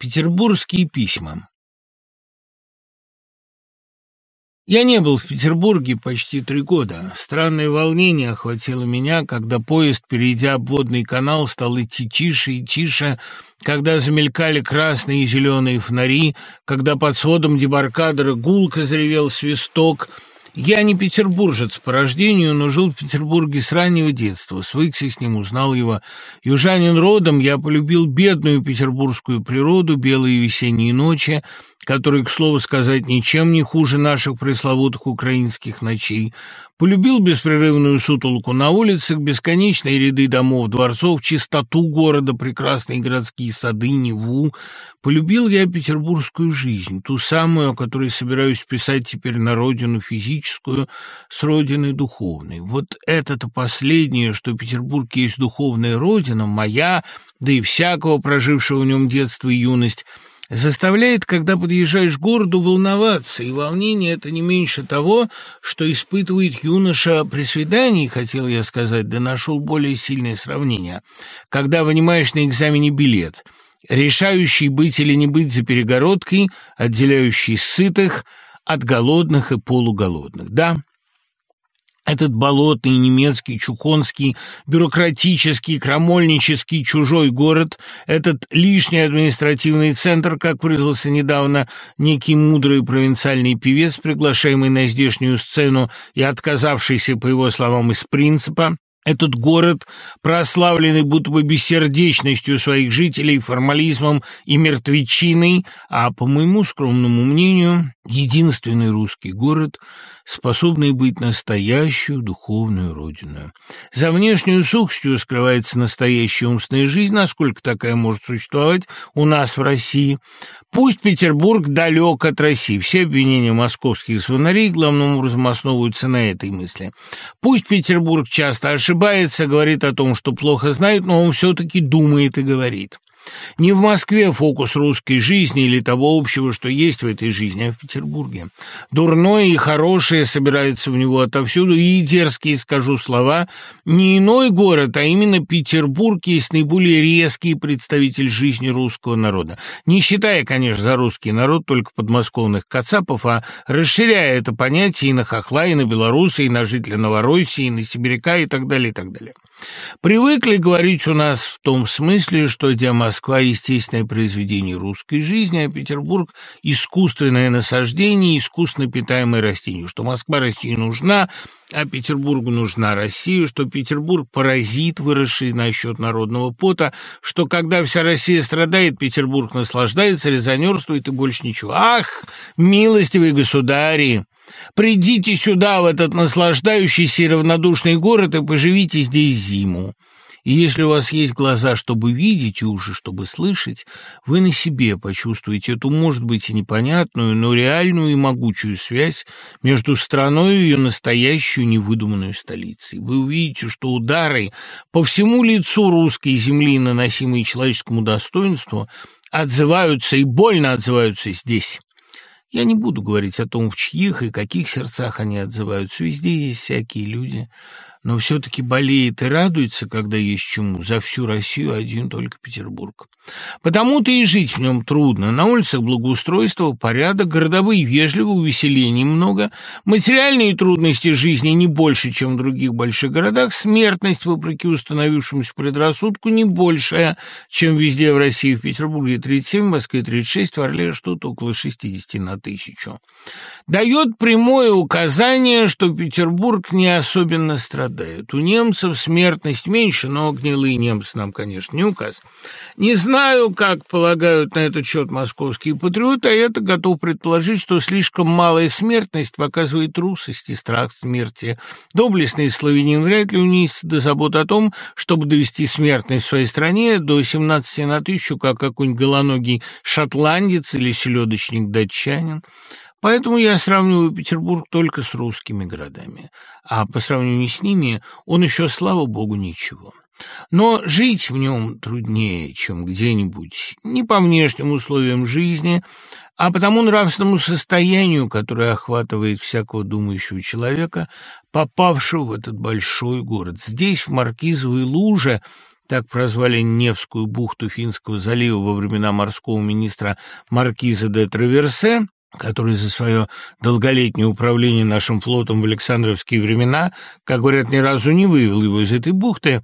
Петербургские письма Я не был в Петербурге почти три года. Странное волнение охватило меня, когда поезд, перейдя обводный канал, стал идти тише и тише, когда замелькали красные и зеленые фонари, когда под сводом дебаркадера гулко заревел свисток — я не петербуржец по рождению, но жил в Петербурге с раннего детства, свыкся с ним, узнал его. Южанин родом, я полюбил бедную петербургскую природу, белые весенние ночи, которые, к слову сказать, ничем не хуже наших пресловутых украинских ночей. Полюбил беспрерывную сутолку на улицах, бесконечные ряды домов, дворцов, чистоту города, прекрасные городские сады, Неву. Полюбил я петербургскую жизнь, ту самую, о которой собираюсь писать теперь на родину физическую с родиной духовной. Вот это-то последнее, что Петербург есть духовная родина, моя, да и всякого прожившего в нем детство и юность – заставляет, когда подъезжаешь к городу, волноваться, и волнение это не меньше того, что испытывает юноша при свидании, хотел я сказать, да нашел более сильное сравнение, когда вынимаешь на экзамене билет, решающий быть или не быть за перегородкой, отделяющий сытых от голодных и полуголодных. Да, этот болотный немецкий, чухонский, бюрократический, крамольнический чужой город, этот лишний административный центр, как выразился недавно некий мудрый провинциальный певец, приглашаемый на здешнюю сцену и отказавшийся, по его словам, из принципа, этот город, прославленный будто бы бессердечностью своих жителей, формализмом и мертвечиной, а, по моему скромному мнению, единственный русский город, способный быть настоящую духовную родину. За внешнюю сухостью скрывается настоящая умственная жизнь, насколько такая может существовать у нас в России. Пусть Петербург далек от России, все обвинения московских звонарей главным образом основываются на этой мысли. Пусть Петербург часто ошибается, говорит о том, что плохо знает, но он все-таки думает и говорит. Не в Москве фокус русской жизни или того общего, что есть в этой жизни, а в Петербурге. Дурное и хорошее собирается в него отовсюду, и дерзкие, скажу слова, не иной город, а именно Петербург есть наиболее резкий представитель жизни русского народа. Не считая, конечно, за русский народ только подмосковных кацапов, а расширяя это понятие и на хохла, и на белоруса, и на жителя Новороссии, и на сибиряка, и так далее, и так далее. Привыкли говорить у нас в том смысле, что где Москва – естественное произведение русской жизни, а Петербург – искусственное насаждение, искусственно питаемое растение, что Москва России нужна, а Петербургу нужна Россия, что Петербург – паразит, выросший на счет народного пота, что когда вся Россия страдает, Петербург наслаждается, резонерствует и больше ничего. Ах, милостивые государи! Придите сюда, в этот наслаждающийся и равнодушный город, и поживите здесь зиму. И если у вас есть глаза, чтобы видеть, и уши, чтобы слышать, вы на себе почувствуете эту, может быть, и непонятную, но реальную и могучую связь между страной и ее настоящую невыдуманную столицей. Вы увидите, что удары по всему лицу русской земли, наносимые человеческому достоинству, отзываются и больно отзываются здесь. Я не буду говорить о том, в чьих и каких сердцах они отзываются. Везде есть всякие люди, но все-таки болеет и радуется, когда есть чему, за всю Россию один только Петербург. Потому-то и жить в нем трудно. На улицах благоустройство, порядок, городовые вежливо, увеселений много, материальные трудности жизни не больше, чем в других больших городах, смертность, вопреки установившемуся предрассудку, не большая, чем везде в России, в Петербурге 37, в Москве 36, в Орле что-то около 60 на тысячу. Дает прямое указание, что Петербург не особенно страдает страдают. У немцев смертность меньше, но гнилые немцы нам, конечно, не указ. Не знаю, как полагают на этот счет московские патриоты, а я-то готов предположить, что слишком малая смертность показывает трусость и страх смерти. Доблестный славянин вряд ли унесет до забот о том, чтобы довести смертность в своей стране до 17 на тысячу, как какой-нибудь голоногий шотландец или селедочник-датчанин. Поэтому я сравниваю Петербург только с русскими городами, а по сравнению с ними он еще, слава богу, ничего. Но жить в нем труднее, чем где-нибудь, не по внешним условиям жизни, а по тому нравственному состоянию, которое охватывает всякого думающего человека, попавшего в этот большой город. Здесь, в Маркизовой луже, так прозвали Невскую бухту Финского залива во времена морского министра Маркиза де Траверсе, который за свое долголетнее управление нашим флотом в Александровские времена, как говорят, ни разу не вывел его из этой бухты,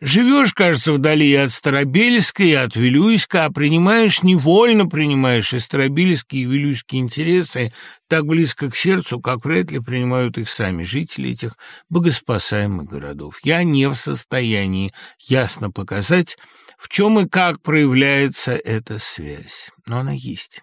Живешь, кажется, вдали от Старобельска и от Вилюйска, а принимаешь, невольно принимаешь и Старобельские, и Вилюйские интересы так близко к сердцу, как вряд ли принимают их сами жители этих богоспасаемых городов. Я не в состоянии ясно показать, в чем и как проявляется эта связь, но она есть.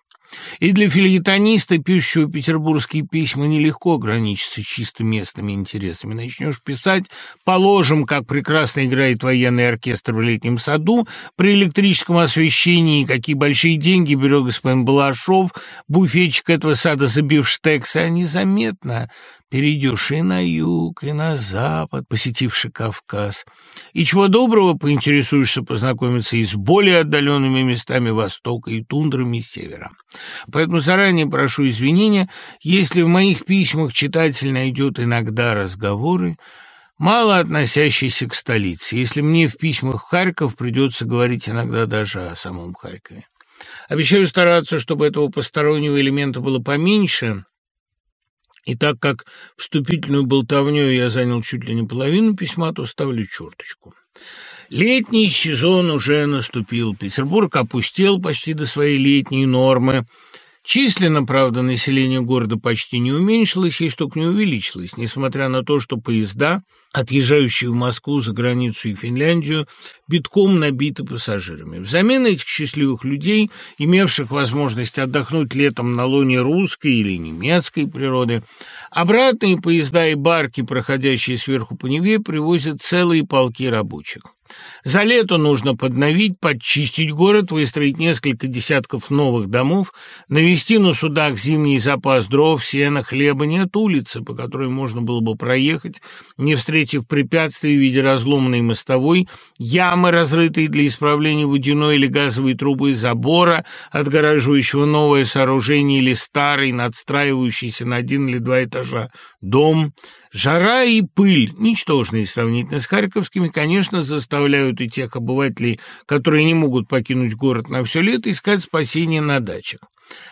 И для филетониста, пишущего петербургские письма, нелегко ограничиться чисто местными интересами. Начнешь писать, положим, как прекрасно играет военный оркестр в летнем саду, при электрическом освещении, какие большие деньги берет господин Балашов, буфетчик этого сада забив штексы, а незаметно перейдешь и на юг, и на запад, посетивший Кавказ. И чего доброго поинтересуешься познакомиться и с более отдаленными местами Востока, и тундрами Севера. Поэтому заранее прошу извинения, если в моих письмах читатель найдет иногда разговоры, мало относящиеся к столице, если мне в письмах в Харьков придется говорить иногда даже о самом Харькове. Обещаю стараться, чтобы этого постороннего элемента было поменьше, и так как вступительную болтовню я занял чуть ли не половину письма, то ставлю черточку. Летний сезон уже наступил. Петербург опустел почти до своей летней нормы. Численно, правда, население города почти не уменьшилось, и только не увеличилось, несмотря на то, что поезда, отъезжающие в Москву, за границу и Финляндию, битком набиты пассажирами. Взамен этих счастливых людей, имевших возможность отдохнуть летом на лоне русской или немецкой природы, обратные поезда и барки, проходящие сверху по Неве, привозят целые полки рабочих. За лето нужно подновить, подчистить город, выстроить несколько десятков новых домов, навести на судах зимний запас дров, сена, хлеба. Нет улицы, по которой можно было бы проехать, не встретив препятствий в виде разломанной мостовой, ямы, разрытые для исправления водяной или газовой трубы, забора, отгораживающего новое сооружение или старый, надстраивающийся на один или два этажа дом – Жара и пыль, ничтожные сравнительно с харьковскими, конечно, заставляют и тех обывателей, которые не могут покинуть город на все лето, искать спасение на дачах.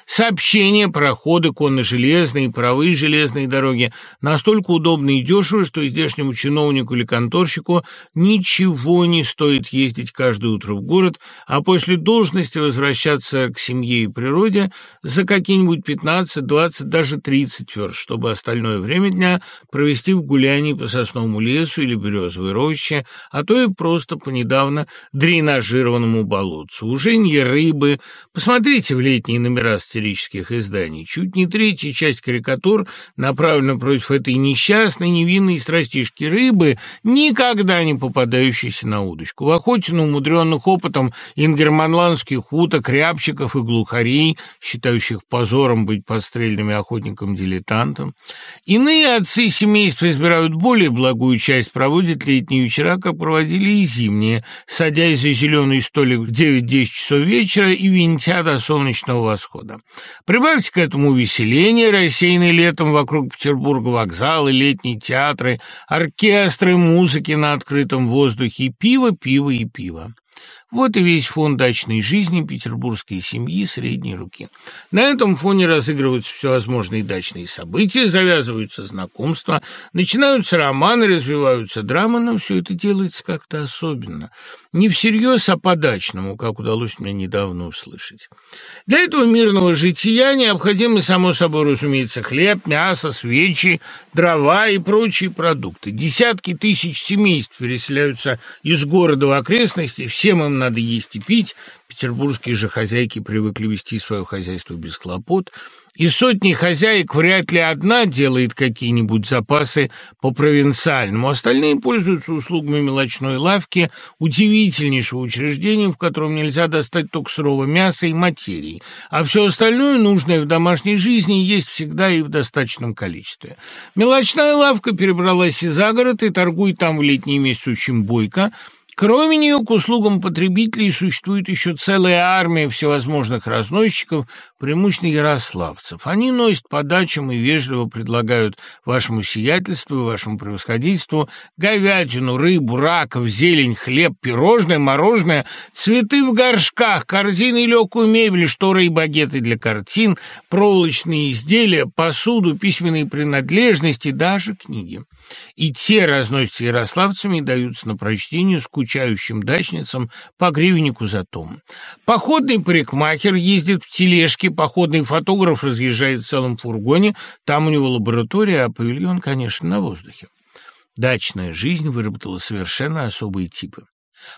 Сообщения, проходы, конно-железные, паровые железные дороги настолько удобны и дешевы, что здешнему чиновнику или конторщику ничего не стоит ездить каждое утро в город, а после должности возвращаться к семье и природе за какие-нибудь 15, 20, даже 30 верст, чтобы остальное время дня провести в гулянии по сосновому лесу или березовой роще, а то и просто по недавно дренажированному болотцу. Уже не рыбы. Посмотрите в летние номера сатирических изданий. Чуть не третья часть карикатур направлена против этой несчастной, невинной страстишки рыбы, никогда не попадающейся на удочку. В охоте на умудренных опытом ингерманландских уток, рябчиков и глухарей, считающих позором быть подстрельными охотником-дилетантом. Иные отцы семейства избирают более благую часть, проводят летние вечера, как проводили и зимние, садясь за зеленый столик в 9-10 часов вечера и винтя до солнечного восхода. Прибавьте к этому веселение, рассеянное летом вокруг Петербурга вокзалы, летние театры, оркестры, музыки на открытом воздухе, пиво, пиво и пиво. Вот и весь фон дачной жизни петербургской семьи средней руки. На этом фоне разыгрываются всевозможные дачные события, завязываются знакомства, начинаются романы, развиваются драмы, но все это делается как-то особенно. Не всерьез, а по-дачному, как удалось мне недавно услышать. Для этого мирного жития необходимы, само собой разумеется, хлеб, мясо, свечи, дрова и прочие продукты. Десятки тысяч семейств переселяются из города в окрестности, всем им надо есть и пить. Петербургские же хозяйки привыкли вести свое хозяйство без хлопот – и сотни хозяек вряд ли одна делает какие-нибудь запасы по-провинциальному. Остальные пользуются услугами мелочной лавки, удивительнейшего учреждения, в котором нельзя достать только сырого мяса и материи, а все остальное, нужное в домашней жизни, есть всегда и в достаточном количестве. Мелочная лавка перебралась и за город и торгует там в летние месяцы очень бойко – Кроме нее, к услугам потребителей существует еще целая армия всевозможных разносчиков, преимущественно ярославцев. Они носят по дачам и вежливо предлагают вашему сиятельству и вашему превосходительству говядину, рыбу, раков, зелень, хлеб, пирожное, мороженое, цветы в горшках, корзины и легкую мебель, шторы и багеты для картин, проволочные изделия, посуду, письменные принадлежности, даже книги. И те разносятся ярославцами и даются на прочтение скучающим дачницам по гривеннику за том. Походный парикмахер ездит в тележке, походный фотограф разъезжает в целом фургоне, там у него лаборатория, а павильон, конечно, на воздухе. Дачная жизнь выработала совершенно особые типы.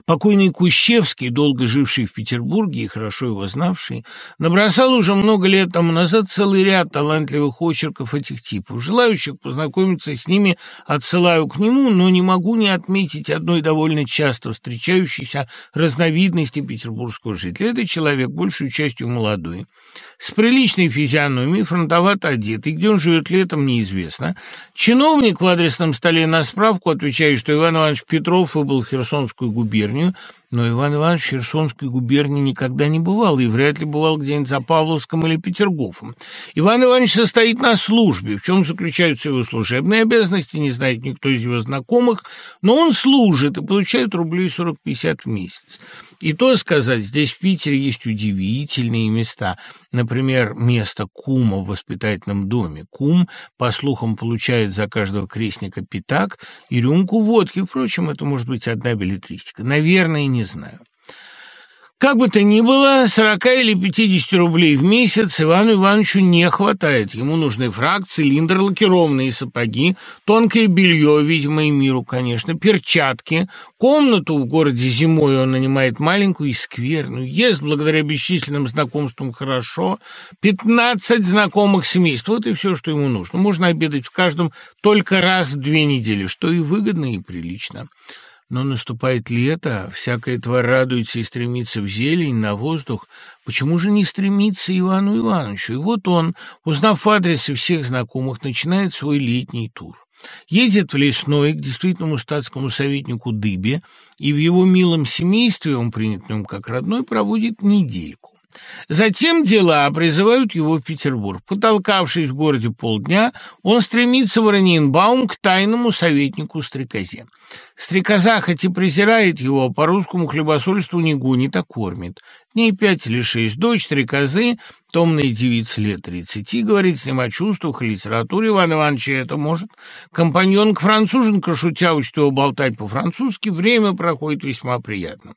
Покойный Кущевский, долго живший в Петербурге и хорошо его знавший, набросал уже много лет тому назад целый ряд талантливых очерков этих типов. Желающих познакомиться с ними отсылаю к нему, но не могу не отметить одной довольно часто встречающейся разновидности петербургского жителя. Это человек, большую частью молодой, с приличной физиономией, фронтовато одетый, где он живет летом, неизвестно. Чиновник в адресном столе на справку отвечает, что Иван Иванович Петров выбыл в Херсонскую губернию, но Иван Иванович в Херсонской губернии никогда не бывал и вряд ли бывал где-нибудь за Павловском или Петергофом. Иван Иванович состоит на службе. В чем заключаются его служебные обязанности, не знает никто из его знакомых, но он служит и получает рублей 40-50 в месяц. И то сказать, здесь в Питере есть удивительные места. Например, место кума в воспитательном доме. Кум, по слухам, получает за каждого крестника пятак и рюмку водки. Впрочем, это может быть одна билетристика. Наверное, не знаю. Как бы то ни было, 40 или 50 рублей в месяц Ивану Ивановичу не хватает. Ему нужны фрак, цилиндр, лакированные сапоги, тонкое белье, видимо, и миру, конечно, перчатки. Комнату в городе зимой он нанимает маленькую и скверную. Ест благодаря бесчисленным знакомствам хорошо. 15 знакомых семейств. Вот и все, что ему нужно. Можно обедать в каждом только раз в две недели, что и выгодно, и прилично. Но наступает лето, всякая тварь радуется и стремится в зелень, на воздух. Почему же не стремится Ивану Ивановичу? И вот он, узнав адресы всех знакомых, начинает свой летний тур. Едет в лесной к действительному статскому советнику Дыбе, и в его милом семействе, он принят в нем как родной, проводит недельку. Затем дела призывают его в Петербург. Потолкавшись в городе полдня, он стремится в Ораниенбаум к тайному советнику Стрекозе. Стрекоза хоть и презирает его, по русскому хлебосольству не гонит, а кормит. Дней пять или шесть дочь Стрекозы, томная девица лет тридцати, говорит с ним о чувствах и литературе. Иван Иванович это может. Компаньонка-француженка, шутя, учит его болтать по-французски, время проходит весьма приятно.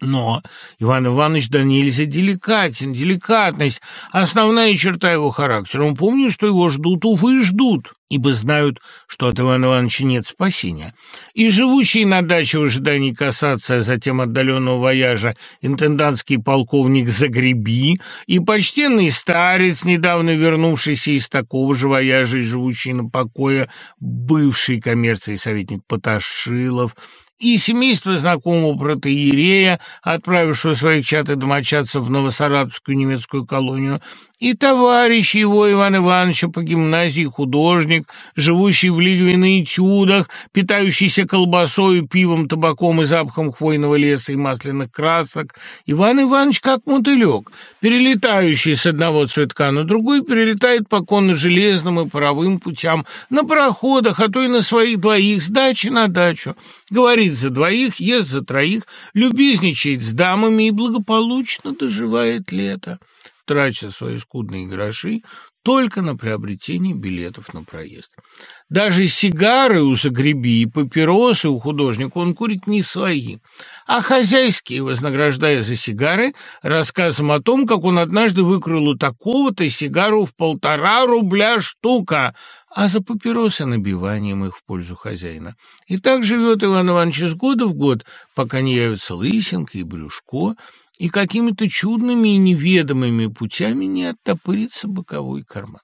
Но Иван Иванович да нельзя деликатен, деликатность – основная черта его характера. Он помнит, что его ждут, увы, ждут, ибо знают, что от Ивана Ивановича нет спасения. И живущий на даче в ожидании касаться, а затем отдаленного вояжа, интендантский полковник Загреби, и почтенный старец, недавно вернувшийся из такого же вояжа и живущий на покое, бывший коммерцией советник Поташилов – и семейство знакомого протеерея, отправившего своих чат и домочадцев в Новосаратовскую немецкую колонию, и товарищ его Иван Ивановича по гимназии художник, живущий в Лигове на этюдах, питающийся колбасой, пивом, табаком и запахом хвойного леса и масляных красок. Иван Иванович как мотылек, перелетающий с одного цветка на другой, перелетает по конно-железным и паровым путям, на пароходах, а то и на своих двоих, с дачи на дачу. Говорит за двоих, ест за троих, любезничает с дамами и благополучно доживает лето трача свои скудные гроши только на приобретение билетов на проезд. Даже сигары у Загреби и папиросы у художника он курит не свои, а хозяйские, вознаграждая за сигары рассказом о том, как он однажды выкрыл у такого-то сигару в полтора рубля штука, а за папиросы набиванием их в пользу хозяина. И так живет Иван Иванович из года в год, пока не явится лысинка и брюшко, и какими-то чудными и неведомыми путями не оттопырится боковой карман.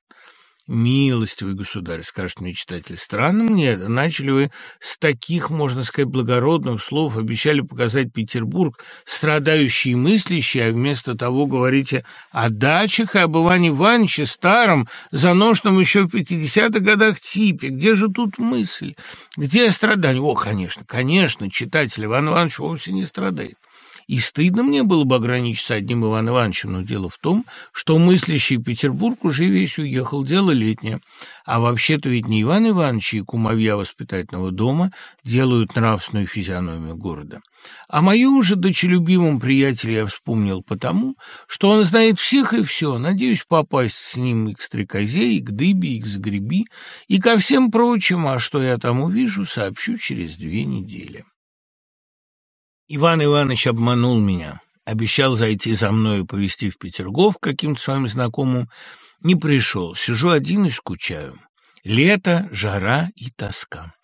«Милостивый государь», — скажет мне читатель, — «странно мне это. Начали вы с таких, можно сказать, благородных слов, обещали показать Петербург, страдающий и мыслящий, а вместо того говорите о дачах и об Иване Ивановиче, старом, заношенном еще в пятидесятых годах типе. Где же тут мысль? Где страдание? О, конечно, конечно, читатель Иван Иванович вовсе не страдает. И стыдно мне было бы ограничиться одним Иван Ивановичем, но дело в том, что мыслящий Петербург уже весь уехал, дело летнее. А вообще-то ведь не Иван Иванович и кумовья воспитательного дома делают нравственную физиономию города. А мою уже дочелюбимом приятеля я вспомнил потому, что он знает всех и все. Надеюсь попасть с ним и к стрекозе, и к дыбе, и к загреби, и ко всем прочим, а что я там увижу, сообщу через две недели. Иван Иванович обманул меня. Обещал зайти за мной и повезти в Петергоф каким-то своим знакомым. Не пришел. Сижу один и скучаю. Лето, жара и тоска.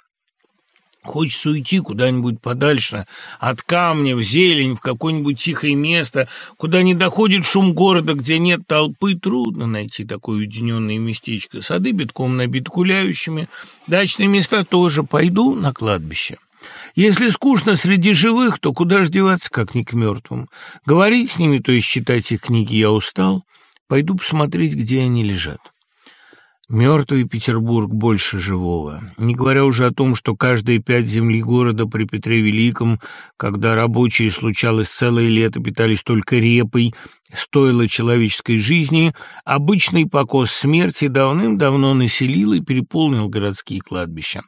Хочется уйти куда-нибудь подальше, от камня, в зелень, в какое-нибудь тихое место, куда не доходит шум города, где нет толпы. Трудно найти такое уединенное местечко. Сады битком набиты гуляющими, дачные места тоже. Пойду на кладбище. Если скучно среди живых, то куда ж деваться, как не к мертвым? Говорить с ними, то есть читать их книги я устал. Пойду посмотреть, где они лежат. Мертвый Петербург больше живого. Не говоря уже о том, что каждые пять земли города при Петре Великом, когда рабочие, случалось целое лето, питались только репой, стоило человеческой жизни, обычный покос смерти давным-давно населил и переполнил городские кладбища.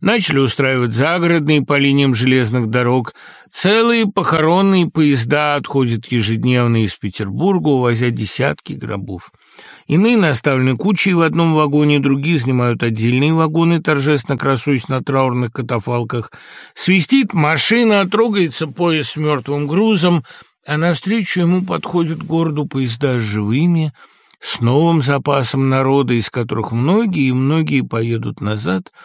Начали устраивать загородные по линиям железных дорог. Целые похоронные поезда отходят ежедневно из Петербурга, увозя десятки гробов. Иные наставлены кучей в одном вагоне, другие занимают отдельные вагоны, торжественно красуясь на траурных катафалках. Свистит машина, трогается поезд с мертвым грузом, а навстречу ему подходят городу поезда с живыми, с новым запасом народа, из которых многие и многие поедут назад –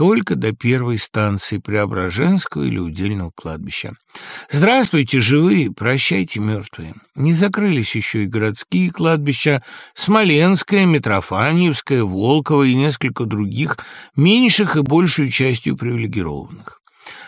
только до первой станции Преображенского или удельного кладбища. Здравствуйте, живые, прощайте, мертвые. Не закрылись еще и городские кладбища, Смоленское, Митрофаньевское, Волково и несколько других, меньших и большую частью привилегированных.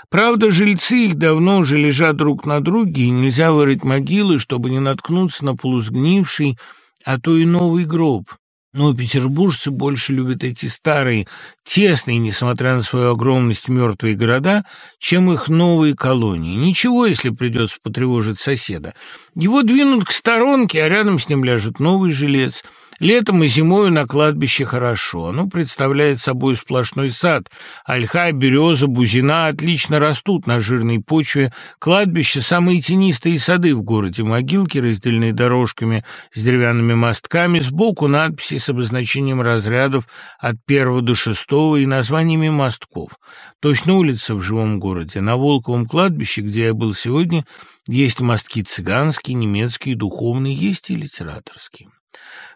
Правда, жильцы их давно уже лежат друг на друге, и нельзя вырыть могилы, чтобы не наткнуться на полусгнивший, а то и новый гроб. Но петербуржцы больше любят эти старые, тесные, несмотря на свою огромность, мертвые города, чем их новые колонии. Ничего, если придется потревожить соседа. Его двинут к сторонке, а рядом с ним ляжет новый жилец – Летом и зимою на кладбище хорошо. Оно представляет собой сплошной сад. Ольха, береза, бузина отлично растут на жирной почве. Кладбище – самые тенистые сады в городе. Могилки, разделенные дорожками с деревянными мостками. Сбоку надписи с обозначением разрядов от первого до шестого и названиями мостков. Точно улица в живом городе. На Волковом кладбище, где я был сегодня, есть мостки цыганские, немецкие, духовные, есть и литераторские.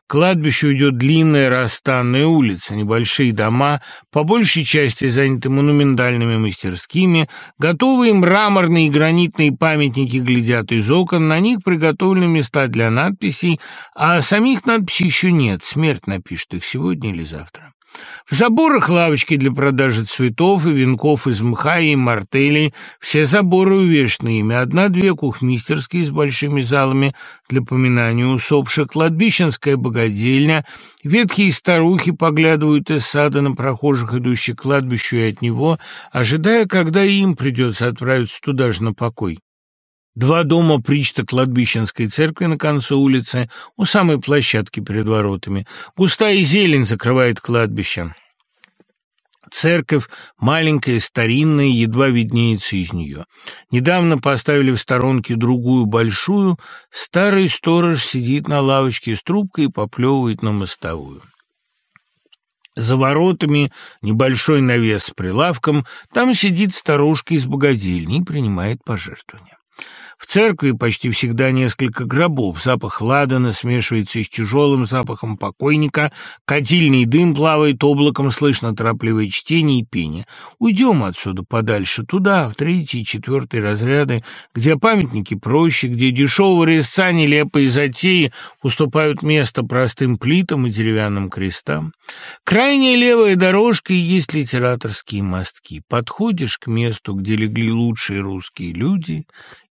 К кладбищу идет длинная расстанная улица, небольшие дома, по большей части заняты монументальными мастерскими, готовые мраморные и гранитные памятники глядят из окон, на них приготовлены места для надписей, а самих надписей еще нет, смерть напишет их сегодня или завтра. В заборах лавочки для продажи цветов и венков из мха и мартелей. Все заборы увешаны ими. Одна-две кухмистерские с большими залами для поминания усопших, кладбищенская богадельня. Ветхие старухи поглядывают из сада на прохожих, идущих к кладбищу и от него, ожидая, когда им придется отправиться туда же на покой. Два дома причта кладбищенской церкви на конце улицы, у самой площадки перед воротами. Густая зелень закрывает кладбище. Церковь маленькая, старинная, едва виднеется из нее. Недавно поставили в сторонке другую большую. Старый сторож сидит на лавочке с трубкой и поплевывает на мостовую. За воротами небольшой навес с прилавком. Там сидит старушка из богадельни и принимает пожертвования. В церкви почти всегда несколько гробов. Запах ладана смешивается с тяжелым запахом покойника. Кадильный дым плавает облаком, слышно торопливое чтение и пение. Уйдем отсюда подальше, туда, в третий и четвертый разряды, где памятники проще, где дешевого резца нелепые затеи уступают место простым плитам и деревянным крестам. Крайняя левая дорожка и есть литераторские мостки. Подходишь к месту, где легли лучшие русские люди,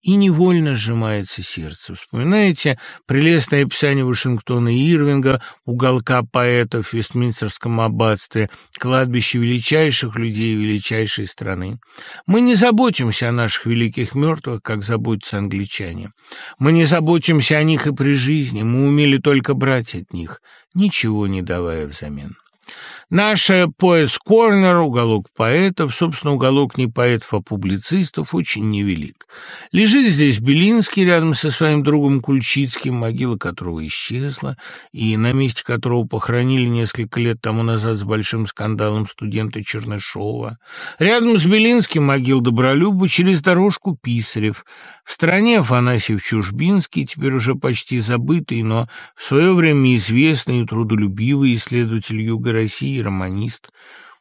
и невольно сжимается сердце. Вспоминаете прелестное описание Вашингтона и Ирвинга, уголка поэтов в Вестминстерском аббатстве, кладбище величайших людей величайшей страны. Мы не заботимся о наших великих мертвых, как заботятся англичане. Мы не заботимся о них и при жизни, мы умели только брать от них, ничего не давая взамен. Наша поэс Корнер, уголок поэтов, собственно, уголок не поэтов, а публицистов, очень невелик. Лежит здесь Белинский рядом со своим другом Кульчицким, могила которого исчезла, и на месте которого похоронили несколько лет тому назад с большим скандалом студента Чернышова. Рядом с Белинским могил Добролюба, через дорожку Писарев. В стороне Афанасьев Чужбинский, теперь уже почти забытый, но в свое время известный и трудолюбивый исследователь Юга России романист.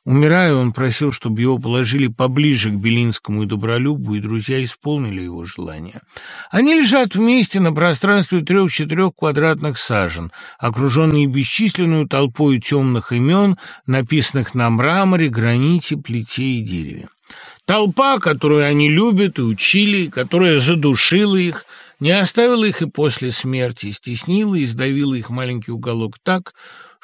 Умирая, он просил, чтобы его положили поближе к Белинскому и Добролюбу, и друзья исполнили его желание. Они лежат вместе на пространстве трех-четырех квадратных сажен, окруженные бесчисленную толпой темных имен, написанных на мраморе, граните, плите и дереве. Толпа, которую они любят и учили, которая задушила их, не оставила их и после смерти, стеснила и сдавила их маленький уголок так,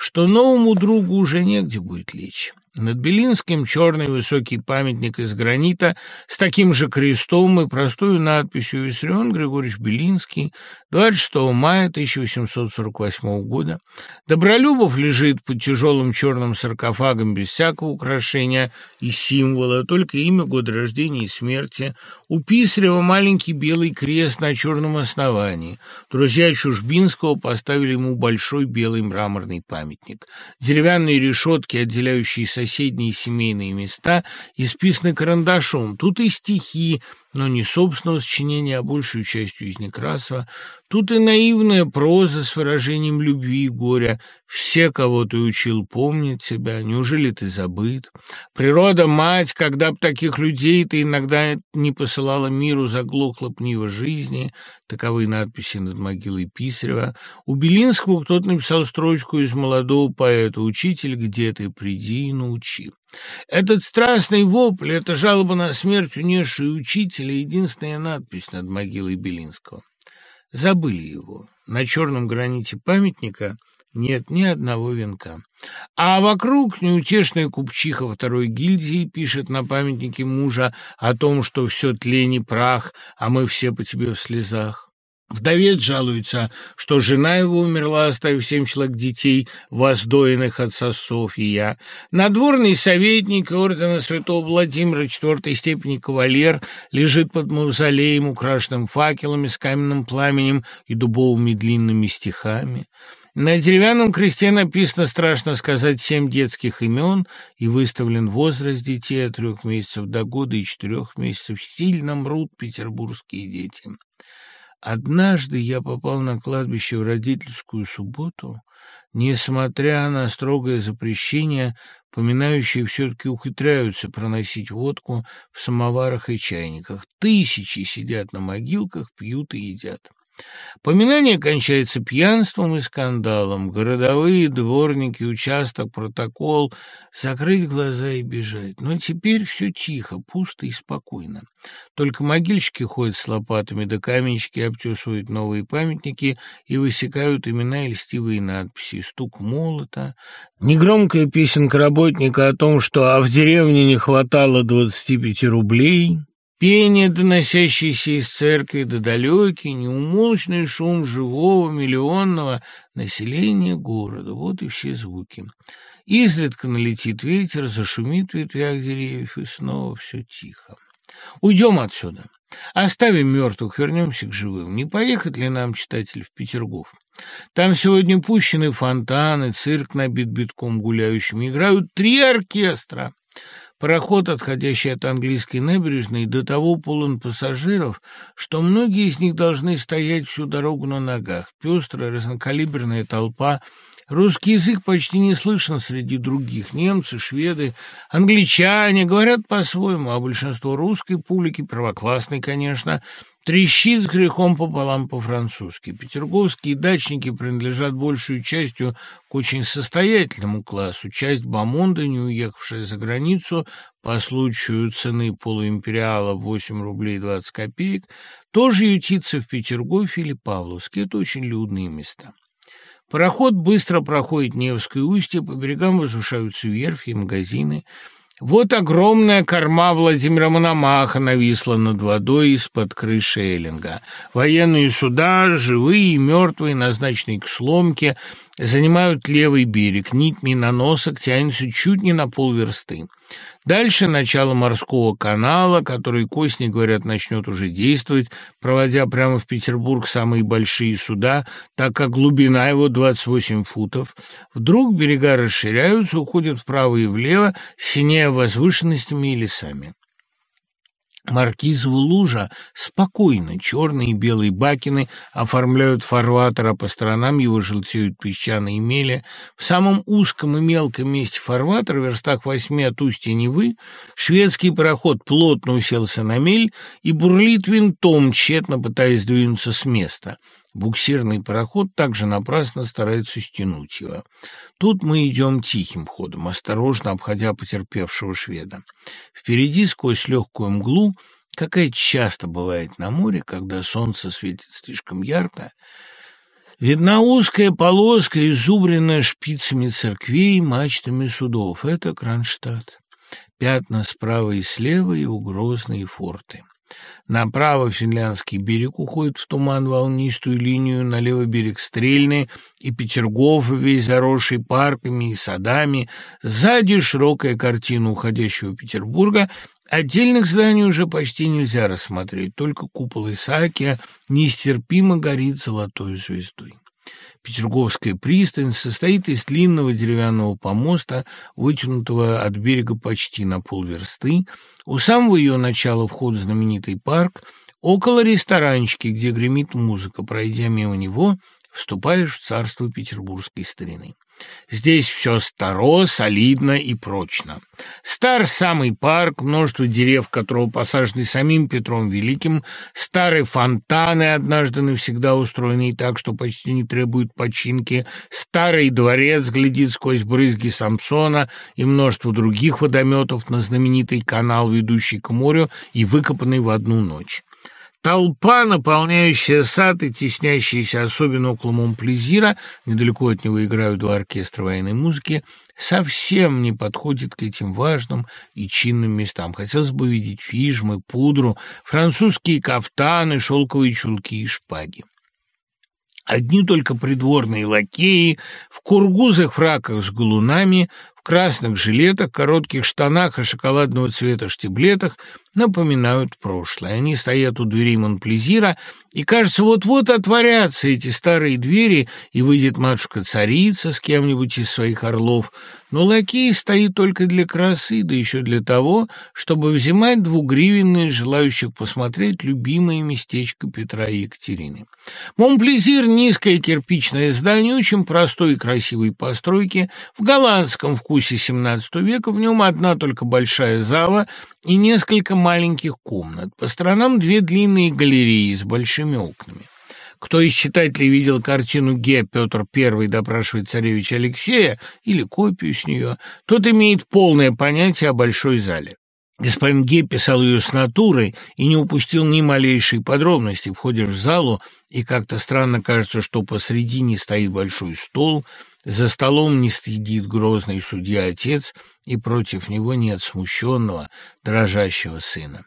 что новому другу уже негде будет лечь. Над Белинским черный высокий памятник из гранита с таким же крестом и простой надписью «Виссарион Григорьевич Белинский, 26 мая 1848 года». Добролюбов лежит под тяжелым черным саркофагом без всякого украшения и символа, только имя, год рождения и смерти. У Писарева маленький белый крест на черном основании. Друзья Чужбинского поставили ему большой белый мраморный памятник. Деревянные решетки, отделяющие соседние семейные места, исписаны карандашом. Тут и стихи, но не собственного сочинения, а большую частью из Некрасова. Тут и наивная проза с выражением любви и горя. Все, кого ты учил, помнят тебя. Неужели ты забыт? Природа, мать, когда б таких людей ты иногда не посылала миру, заглохла б нива жизни. Таковы надписи над могилой Писарева. У Белинского кто-то написал строчку из молодого поэта «Учитель, где ты? Приди и научи». Этот страстный вопль, эта жалоба на смерть унесшую учителя, единственная надпись над могилой Белинского. Забыли его. На черном граните памятника нет ни одного венка. А вокруг неутешная купчиха второй гильдии пишет на памятнике мужа о том, что все тлень и прах, а мы все по тебе в слезах. Вдовец жалуется, что жена его умерла, оставив семь человек детей, воздоенных от сосов и я. Надворный советник ордена святого Владимира четвертой степени кавалер лежит под мавзолеем, украшенным факелами с каменным пламенем и дубовыми длинными стихами. На деревянном кресте написано, страшно сказать, семь детских имен и выставлен возраст детей от трех месяцев до года и четырех месяцев. Сильно мрут петербургские дети. Однажды я попал на кладбище в родительскую субботу, несмотря на строгое запрещение, поминающие все-таки ухитряются проносить водку в самоварах и чайниках. Тысячи сидят на могилках, пьют и едят. Поминание кончается пьянством и скандалом. Городовые, дворники, участок, протокол. Закрыть глаза и бежать. Но теперь все тихо, пусто и спокойно. Только могильщики ходят с лопатами, да каменщики обтесывают новые памятники и высекают имена и льстивые надписи. Стук молота. Негромкая песенка работника о том, что а в деревне не хватало двадцати пяти рублей. Пение, доносящееся из церкви, да далекий, неумолчный шум живого миллионного населения города. Вот и все звуки. Изредка налетит ветер, зашумит в ветвях деревьев, и снова все тихо. Уйдем отсюда. Оставим мертвых, вернемся к живым. Не поехать ли нам, читатель, в Петергоф? Там сегодня пущены фонтаны, цирк набит битком гуляющими, играют три оркестра. Пароход, отходящий от английской набережной, до того полон пассажиров, что многие из них должны стоять всю дорогу на ногах. Пестрая, разнокалиберная толпа Русский язык почти не слышен среди других. Немцы, шведы, англичане говорят по-своему, а большинство русской публики, первоклассной, конечно, трещит с грехом пополам по-французски. Петерговские дачники принадлежат большую частью к очень состоятельному классу. Часть бомонда, не уехавшая за границу по случаю цены полуимпериала 8 рублей 20 копеек, тоже ютится в Петергофе или Павловске. Это очень людные места. Пароход быстро проходит Невское устье, по берегам возвышаются верфи и магазины. Вот огромная корма Владимира Мономаха нависла над водой из-под крыши Эллинга. Военные суда, живые и мертвые, назначенные к сломке, занимают левый берег. Нить миноносок тянется чуть не на полверсты. Дальше начало морского канала, который, Косни, говорят, начнет уже действовать, проводя прямо в Петербург самые большие суда, так как глубина его 28 футов. Вдруг берега расширяются, уходят вправо и влево, синея возвышенностями и лесами. Маркизову лужа спокойно, черные и белые бакины оформляют фарватер, а по сторонам его желтеют песчаные мели. В самом узком и мелком месте фарватера, в верстах восьми от устья Невы, шведский пароход плотно уселся на мель и бурлит винтом, тщетно пытаясь двинуться с места. Буксирный пароход также напрасно старается стянуть его. Тут мы идем тихим ходом, осторожно обходя потерпевшего шведа. Впереди, сквозь легкую мглу, какая часто бывает на море, когда солнце светит слишком ярко, видна узкая полоска, изубренная шпицами церквей, мачтами судов. Это Кронштадт. Пятна справа и слева и угрозные форты. Направо финляндский берег уходит в туман волнистую линию, налево берег Стрельный и Петергоф, весь заросший парками и садами. Сзади широкая картина уходящего Петербурга. Отдельных зданий уже почти нельзя рассмотреть, только купол Исаакия нестерпимо горит золотой звездой. Петерговская пристань состоит из длинного деревянного помоста, вытянутого от берега почти на полверсты. У самого ее начала вход в знаменитый парк, около ресторанчики, где гремит музыка. Пройдя мимо него, вступаешь в царство петербургской старины. Здесь все старо, солидно и прочно. Стар самый парк, множество дерев, которого посажены самим Петром Великим, старые фонтаны, однажды навсегда устроенные так, что почти не требуют починки, старый дворец глядит сквозь брызги Самсона и множество других водометов на знаменитый канал, ведущий к морю и выкопанный в одну ночь. Толпа, наполняющая сад и теснящаяся особенно около Монплезира, недалеко от него играют два оркестра военной музыки, совсем не подходит к этим важным и чинным местам. Хотелось бы видеть фижмы, пудру, французские кафтаны, шелковые чулки и шпаги. Одни только придворные лакеи в кургузах фраках с галунами, в красных жилетах, коротких штанах и шоколадного цвета штиблетах напоминают прошлое. Они стоят у дверей Монплезира, и, кажется, вот-вот отворятся эти старые двери, и выйдет матушка-царица с кем-нибудь из своих орлов. Но лакей стоит только для красы, да еще для того, чтобы взимать двугривенные желающих посмотреть любимое местечко Петра и Екатерины. Монплезир — низкое кирпичное здание, очень простой и красивой постройки, в голландском вкусе XVII века, в нем одна только большая зала и несколько маленьких комнат. По сторонам две длинные галереи с большими окнами. Кто из читателей видел картину Ге Петр I допрашивает царевича Алексея или копию с нее, тот имеет полное понятие о большой зале. Господин Ге писал ее с натурой и не упустил ни малейшей подробности. Входишь в залу, и как-то странно кажется, что посредине стоит большой стол – за столом не стыдит грозный судья-отец, и против него нет смущенного, дрожащего сына.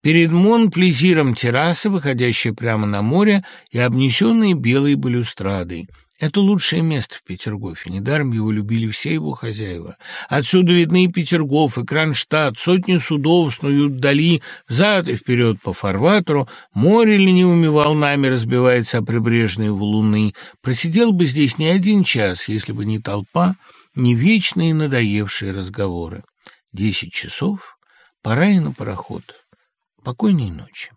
Перед Монплезиром терраса, выходящая прямо на море и обнесенная белой балюстрадой – это лучшее место в Петергофе. Недаром его любили все его хозяева. Отсюда видны Петергоф, и Кронштадт. Сотни судов снуют вдали, взад и вперед по фарватеру. Море ленивыми волнами разбивается о прибрежные валуны. Просидел бы здесь не один час, если бы не толпа, не вечные надоевшие разговоры. Десять часов, пора и на пароход. Покойной ночи.